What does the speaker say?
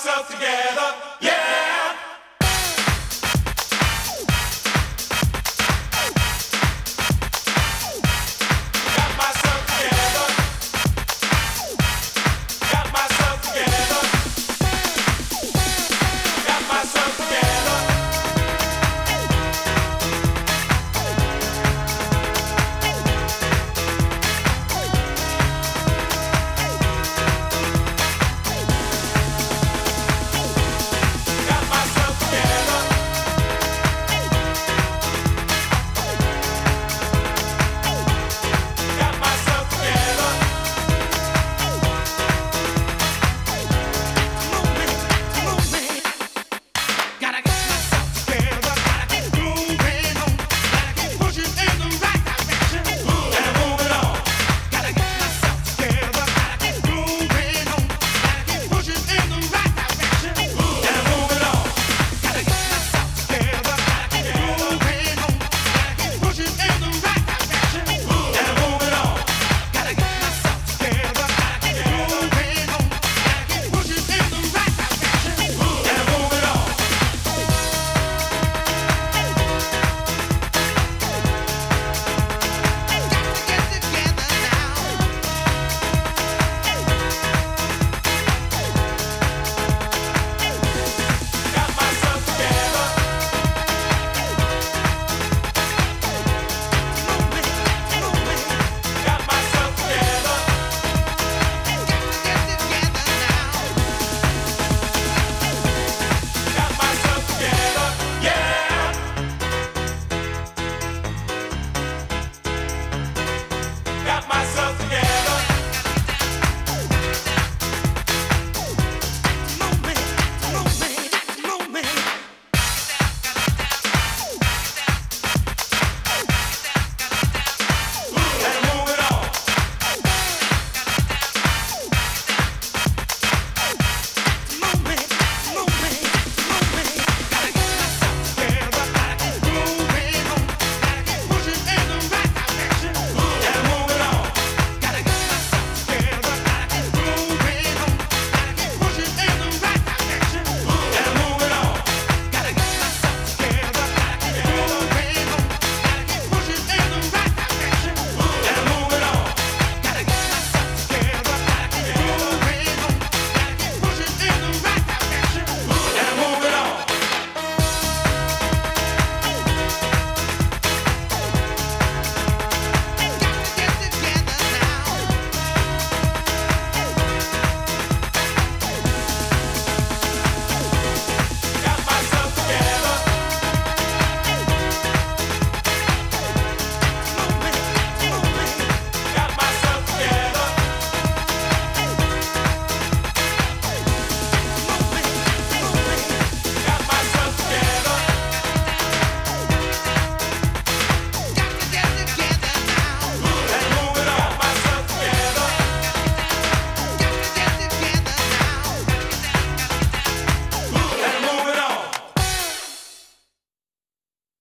ourselves together. Yeah.